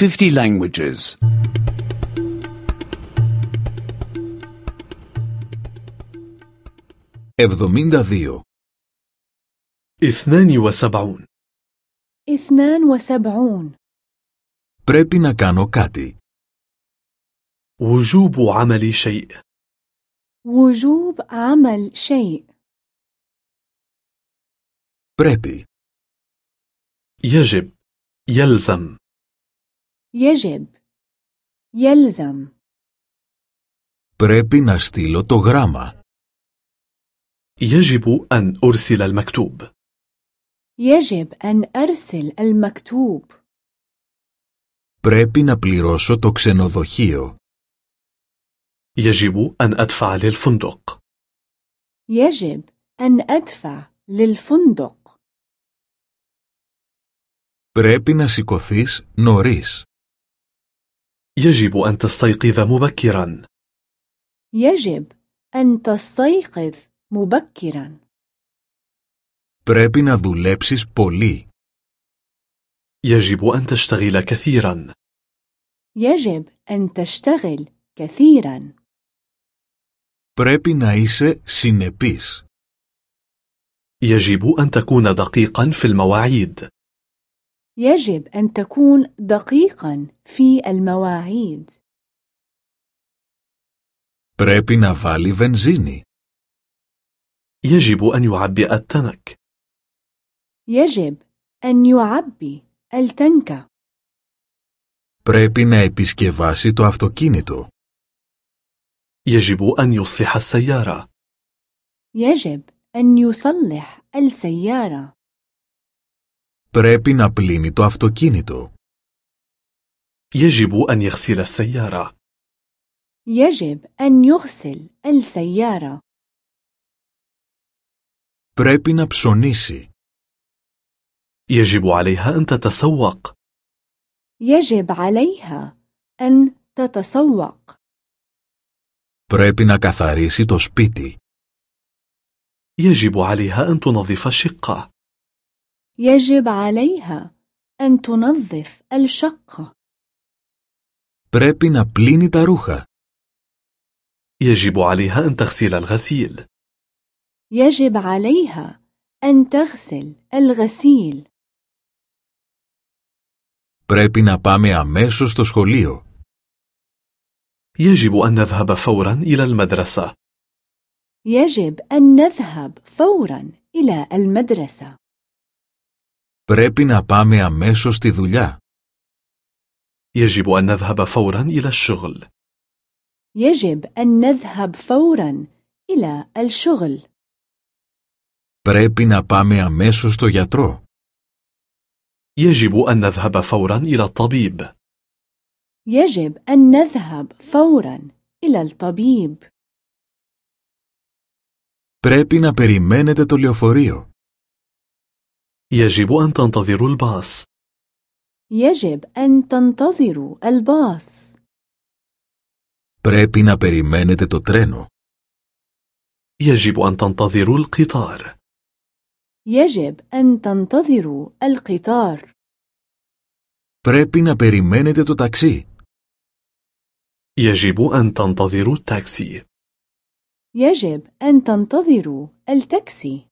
50 languages. 72. 72 اثنان وسبعون Πρέπει να κάνω κάτι. وجوب عمل شيء وجوب عمل شيء Πρέπει. يجب يلزم يجب يلزم Πρέπει να στείλω το γράμμα. يجب أن أرسل المكتوب يجب أن أرسل المكتوب Πρέπει να πληρώσω το ξενοδοχείο. يجب أن أدفع للفندق يجب أن أدفع للفندق Πρέπει να σηκωθείς νωρίς. يجب أن تستيقظ مبكرا يجب أن تستيقظ مبكرا Πρέπει να δουλέψεις πολύ. يجب أن تشتغل كثيرا يجب أن تشتغل كثيرا Πρέπει να είσαι συνεπής. يجب أن تكون دقيقا في المواعيد يجب أن تكون دقيقا في المواعيد Πρέπει να βάλει βενζίνη. يجب أن يعبئ التنك يجب أن يعبي التنك Πρέπει να επισκευάσει το αυτοκίνητο. يجب أن يصلح السيارة يجب أن يصلح السيارة Πρέπει να πλύνει το αυτοκίνητο. يجب أن يغسل السيارة يجب أن يغسل السيارة Πρέπει να ψωνίσει. يجب عليها أن تتسوق يجب عليها أن تتسوق Πρέπει να καθαρίσει το σπίτι. يجب عليها أن تنظف الشقة يجب عليها أن تنظف الشقة Πρέπει να πλύνει τα ρούχα. يجب عليها أن تغسل الغسيل يجب عليها أن تغسل الغسيل Πρέπει να πάμε αμέσως στο σχολείο. يجب أن نذهب فورا إلى المدرسة يجب أن نذهب فورا إلى المدرسة Πρέπει να πάμε αμέσως στη δουλειά. يجب أن نذهب فورا إلى الشغل يجب أن نذهب فورا إلى الشغل Πρέπει να πάμε αμέσως στο γιατρό. يجب أن نذهب فورا إلى الطبيب يجب أن نذهب فورا إلى الطبيب Πρέπει να περιμένετε το λεωφορείο. يجب أن تنتظروا الباص يجب أن تنتظروا الباص Πρέπει να περιμένετε το τρένο. يجب أن تنتظروا القطار يجب أن تنتظروا القطار Πρέπει να περιμένετε το ταξί. يجب أن تنتظروا التاكسي يجب أن تنتظروا التاكسي